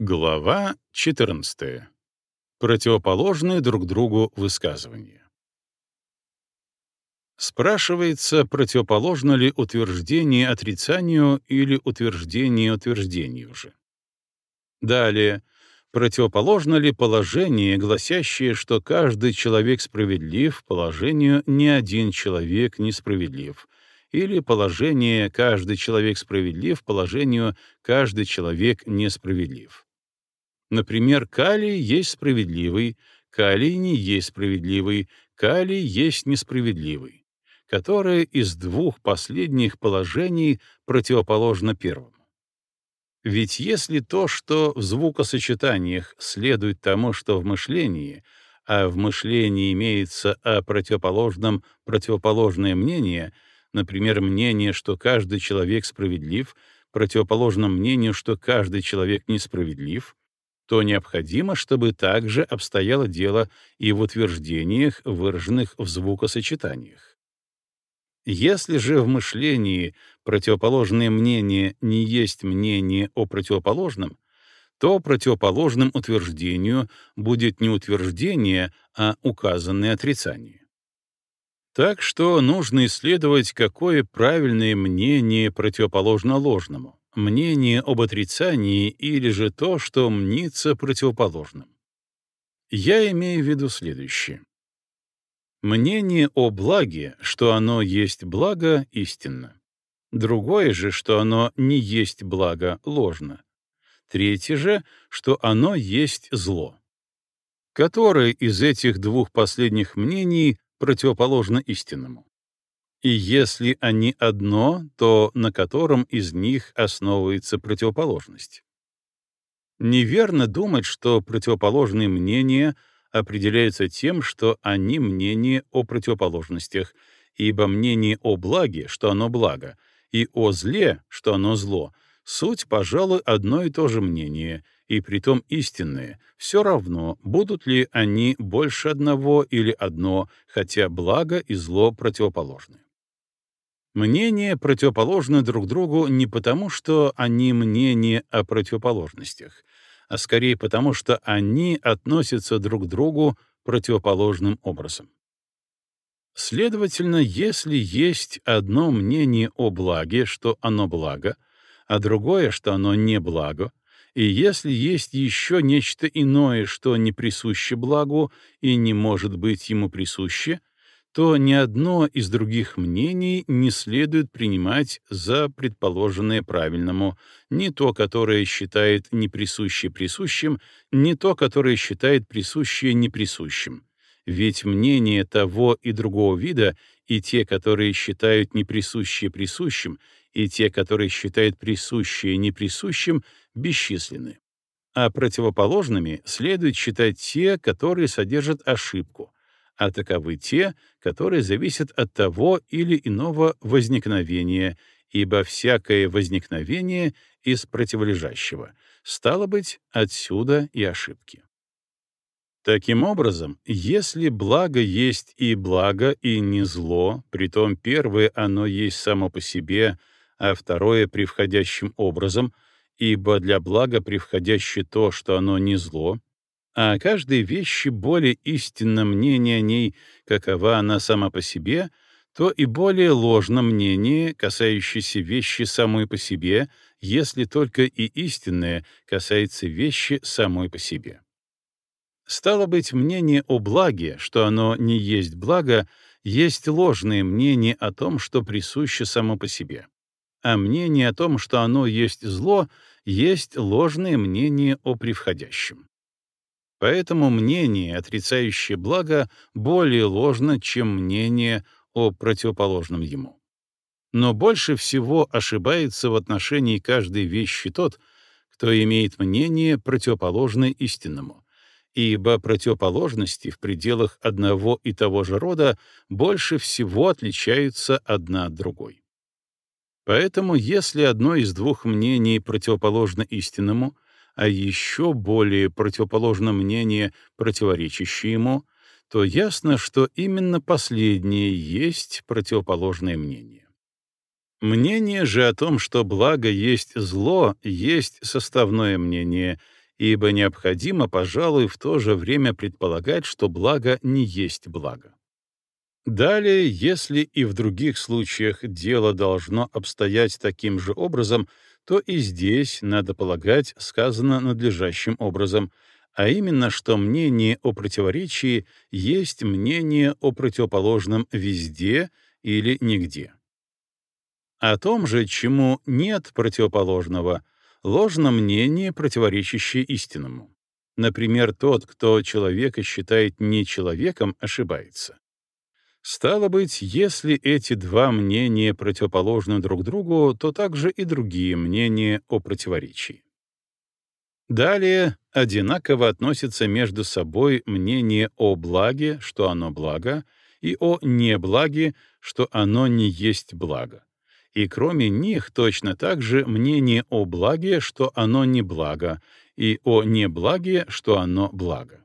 Глава 14. Противоположные друг другу высказывания. Спрашивается, противоположно ли утверждение отрицанию или утверждение утверждению же. Далее, противоположно ли положение, гласящее, что каждый человек справедлив, положению «ни один человек несправедлив», или положение «каждый человек справедлив» положению «каждый человек несправедлив». Например, калий есть справедливый, калий не есть справедливый, калий есть несправедливый, которое из двух последних положений противоположно первому. Ведь если то, что в звукосочетаниях следует тому, что в мышлении, а в мышлении имеется о противоположном противоположное мнение — Например, мнение, что каждый человек справедлив, противоположно мнению, что каждый человек несправедлив, то необходимо, чтобы также обстояло дело и в утверждениях, выраженных в звукосочетаниях. Если же в мышлении противоположное мнение не есть мнение о противоположном, то противоположным утверждению будет не утверждение, а указанное отрицание. Так что нужно исследовать, какое правильное мнение противоположно ложному, мнение об отрицании или же то, что мнится противоположным. Я имею в виду следующее. Мнение о благе, что оно есть благо, истинно. Другое же, что оно не есть благо, ложно. Третье же, что оно есть зло. Которое из этих двух последних мнений противоположно истинному. И если они одно, то на котором из них основывается противоположность? Неверно думать, что противоположные мнения определяются тем, что они мнения о противоположностях, ибо мнение о благе, что оно благо, и о зле, что оно зло, суть, пожалуй, одно и то же мнение, и притом истинные, все равно, будут ли они больше одного или одно, хотя благо и зло противоположны. Мнения противоположны друг другу не потому, что они мнения о противоположностях, а скорее потому, что они относятся друг к другу противоположным образом. Следовательно, если есть одно мнение о благе, что оно благо, а другое, что оно не благо, и если есть еще нечто иное, что не присуще благу и не может быть ему присуще, то ни одно из других мнений не следует принимать за предположенное правильному, ни то, которое считает неприсуще присущим, ни то, которое считает присущее неприсущим. Ведь мнения того и другого вида, и те, которые считают неприсущее присущим, и те, которые считают присущее неприсущим, бесчисленны. А противоположными следует считать те, которые содержат ошибку, а таковы те, которые зависят от того или иного возникновения, ибо всякое возникновение из противолежащего, стало быть, отсюда и ошибки. Таким образом, если благо есть и благо, и не зло, притом первое оно есть само по себе, а второе превходящим образом, ибо для блага превходяще то, что оно не зло, а каждой вещи более истинно мнение о ней, какова она сама по себе, то и более ложно мнение, касающееся вещи самой по себе, если только и истинное касается вещи самой по себе. Стало быть, мнение о благе, что оно не есть благо, есть ложное мнение о том, что присуще само по себе а мнение о том, что оно есть зло, есть ложное мнение о превходящем. Поэтому мнение, отрицающее благо, более ложно, чем мнение о противоположном ему. Но больше всего ошибается в отношении каждой вещи тот, кто имеет мнение, противоположное истинному, ибо противоположности в пределах одного и того же рода больше всего отличаются одна от другой. Поэтому, если одно из двух мнений противоположно истинному, а еще более противоположно мнение, противоречащее ему, то ясно, что именно последнее есть противоположное мнение. Мнение же о том, что благо есть зло, есть составное мнение, ибо необходимо, пожалуй, в то же время предполагать, что благо не есть благо. Далее, если и в других случаях дело должно обстоять таким же образом, то и здесь, надо полагать, сказано надлежащим образом, а именно, что мнение о противоречии есть мнение о противоположном везде или нигде. О том же, чему нет противоположного, ложно мнение, противоречащее истинному. Например, тот, кто человека считает не человеком, ошибается. Стало быть, если эти два мнения противоположны друг другу, то также и другие мнения о противоречии. Далее одинаково относятся между собой мнение о благе, что оно благо, и о неблаге, что оно не есть благо. И кроме них точно так же мнение о благе, что оно не благо, и о неблаге, что оно благо.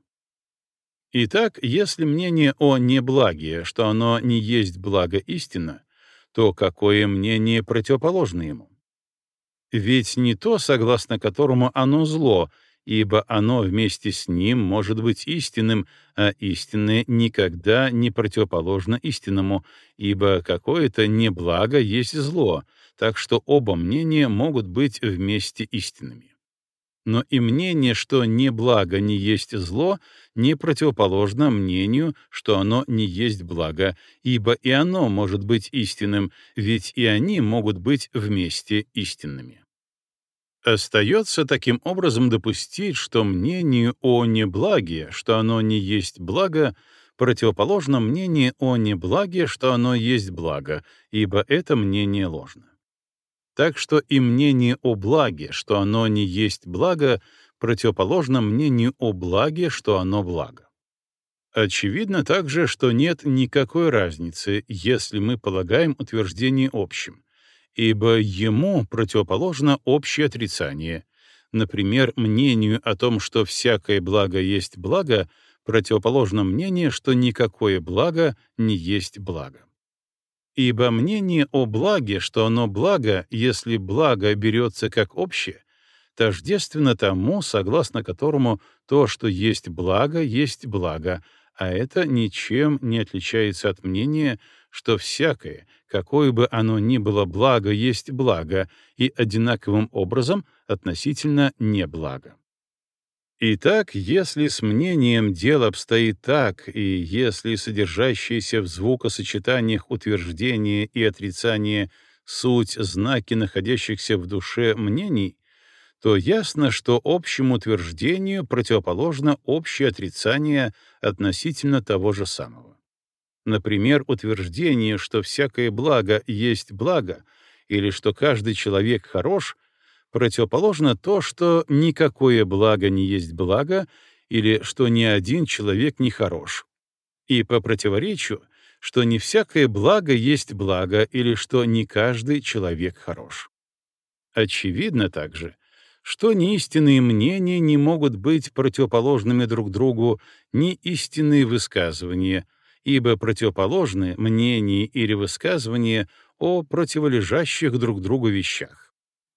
Итак, если мнение о неблаге, что оно не есть благо истина, то какое мнение противоположно ему? Ведь не то, согласно которому оно зло, ибо оно вместе с ним может быть истинным, а истинное никогда не противоположно истинному, ибо какое-то неблаго есть зло, так что оба мнения могут быть вместе истинными но и мнение, что не благо не есть зло, не противоположно мнению, что оно не есть благо, ибо и оно может быть истинным, ведь и они могут быть вместе истинными. Остается таким образом допустить, что мнению о неблаге, что оно не есть благо, противоположно мнению о неблаге, что оно есть благо, ибо это мнение ложно. Так что и мнение о благе, что оно не есть благо, противоположно мнению о благе, что оно благо. Очевидно также, что нет никакой разницы, если мы полагаем утверждение общим, ибо ему противоположно общее отрицание. Например, мнению о том, что всякое благо есть благо, противоположно мнение, что никакое благо не есть благо. Ибо мнение о благе, что оно благо, если благо берется как общее, тождественно тому, согласно которому то, что есть благо, есть благо, а это ничем не отличается от мнения, что всякое, какое бы оно ни было благо, есть благо, и одинаковым образом относительно неблаго. Итак, если с мнением дело обстоит так, и если содержащиеся в звукосочетаниях утверждения и отрицания суть знаки находящихся в душе мнений, то ясно, что общему утверждению противоположно общее отрицание относительно того же самого. Например, утверждение, что всякое благо есть благо, или что каждый человек хорош — Противоположно то, что никакое благо не есть благо, или что ни один человек не хорош. И по противоречию, что не всякое благо есть благо, или что не каждый человек хорош. Очевидно также, что ни истинные мнения не могут быть противоположными друг другу, ни истинные высказывания, ибо противоположны мнения или высказывания о противолежащих друг другу вещах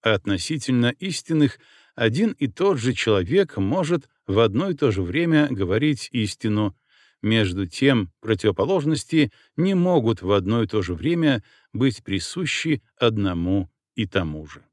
относительно истинных один и тот же человек может в одно и то же время говорить истину, между тем противоположности не могут в одно и то же время быть присущи одному и тому же.